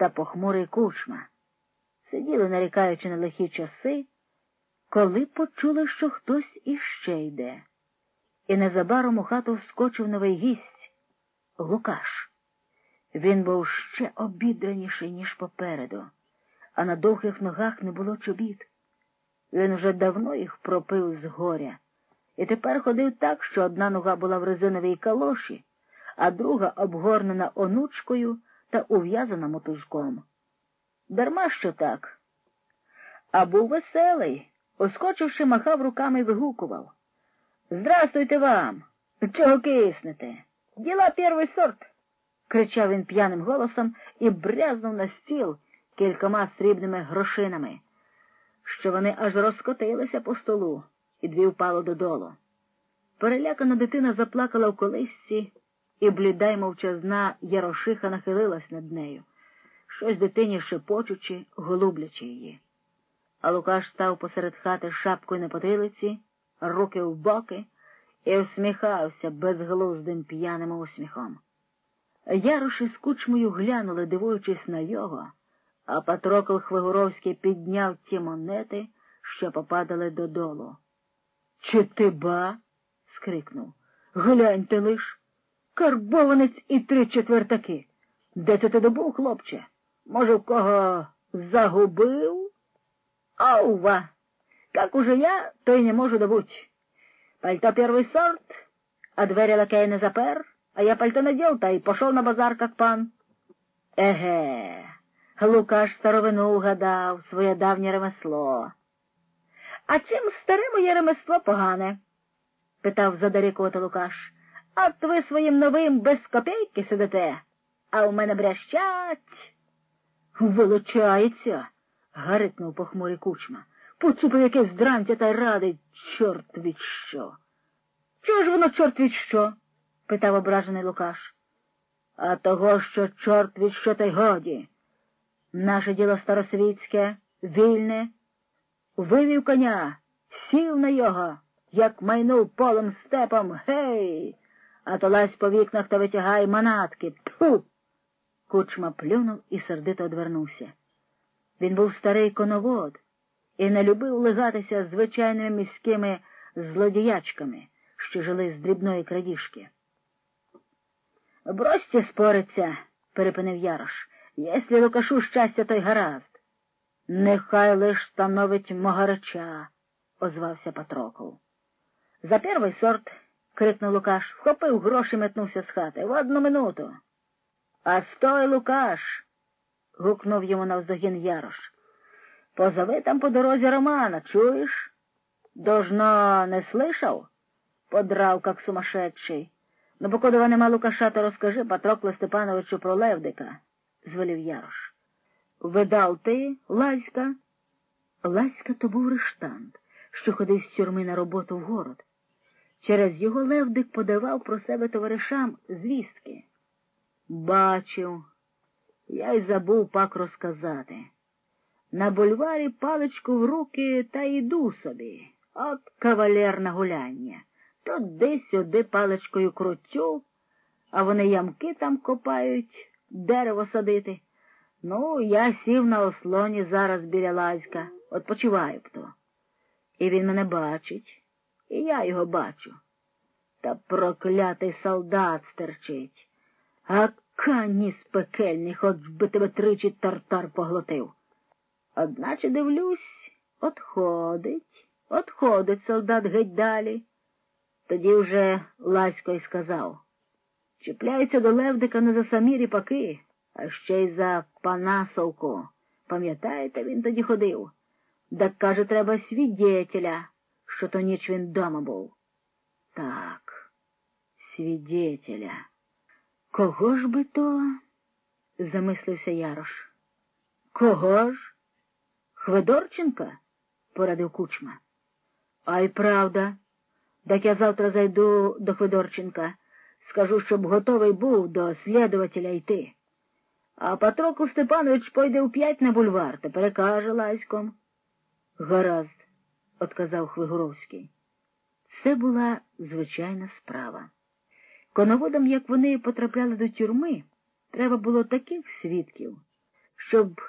та похмурий кучма. Сиділи, нарікаючи на лихі часи, коли почули, що хтось іще йде. І незабаром у хату вскочив новий гість Лукаш. Він був ще обідраніший, ніж попереду, а на довгих ногах не було чобіт. Він вже давно їх пропив з горя, і тепер ходив так, що одна нога була в резиновій калоші, а друга обгорнена онучкою та ув'язана мотузком. Дарма що так. А був веселий, оскочивши, махав руками і вигукував. Здрастуйте вам! Чого киснете? Діла перший сорт. кричав він п'яним голосом і брязнув на стіл кількома срібними грошинами, що вони аж розкотилися по столу, і дві впало додолу. Перелякана дитина заплакала в колисці, і бліда й мовчазна Ярошиха нахилилась над нею, щось дитині шепочучи, голублячи її. А Лукаш став посеред хати шапкою на потилиці, руки в боки, і всміхався безглуздим п'яним усміхом. Яроші з кучмою глянули, дивуючись на його, а Патрокл Хвигуровський підняв ті монети, що попадали додолу. Чи ти ба? скрикнув. Гляньте лиш. Карбованець і три четвертаки. Де це ти добув, хлопче? Може, в кого загубив? Аува! Как уже я, то й не можу добуть. Пальто первый сорт, а двері лакей не запер, а я пальто надел, та й пошел на базар, как пан. Еге, Лукаш старовину угадав, своє давнє ремесло. А чим старе моє ремесло погане? питав задарікота Лукаш. От ви своїм новим без копійки сидите, а у мене брящать. Вилучається, гарикнув похмурий кучма. Поцупив якесь дрантя та й радить, чорт від що. Чого ж воно чорт від що? питав ображений Лукаш. А того, що чорт від що та й годі. Наше діло старосвітське, вільне, вивів коня, сів на його, як майнув полем степом, гей, а то лазь по вікнах та витягай манатки. Тьфу! Кучма плюнув і сердито одвернувся. Він був старий коновод і не любив легатися з звичайними міськими злодіячками, що жили з дрібної крадіжки. Бросьте спориться, перепинив Ярош. Если Лукашу щастя, то й гаразд. Нехай лиш становить могарача, озвався Патрокол. За перший сорт, крикнув Лукаш, вхопив гроші метнувся з хати. В одну минуту. А стой, Лукаш. гукнув йому навздогін Ярош. Позови там по дорозі Романа, чуєш? Должно, не слышав? Подрав, как сумасшедший. Ну, покудова нема Лукаша, то розкажи Патроклу Степановичу про Левдика, звелів Ярош. Видав ти, Ласька? Ласька то був рештант, що ходив з тюрми на роботу в город. Через його Левдик подавав про себе товаришам звістки. Бачив, я й забув пак розказати. На бульварі паличку в руки та йду собі. От кавалер на гуляння. Туди сюди паличкою крутю, а вони ямки там копають, дерево садити. Ну, я сів на ослоні зараз біля лазька, Отпочиваю б то. І він мене бачить, і я його бачу. Та проклятий солдат стерчить. А кані пекельний, хоч би тебе тричі тартар поглотив. Одначе дивлюсь, отходить, отходить солдат геть далі. Тоді вже Ласько й сказав чіпляється до Левдика не за самі ріпаки, а ще й за Панасовку. Пам'ятаєте, він тоді ходив? Так, каже, треба свідетеля, що то ніч він дома був. Так, свідетеля. Кого ж би то? замислився Ярош. Кого ж? Хведорченка? порадив кучма. А й правда. Так я завтра зайду до Хведорченка, скажу, щоб готовий був до слідувателя йти. А Патрокл Степанович пойде у п'ять на бульвар та перекаже ласьком. Гаразд, отказав Хвигуровський. Це була звичайна справа. Коноводам, як вони потрапляли до тюрми, треба було таких свідків щоб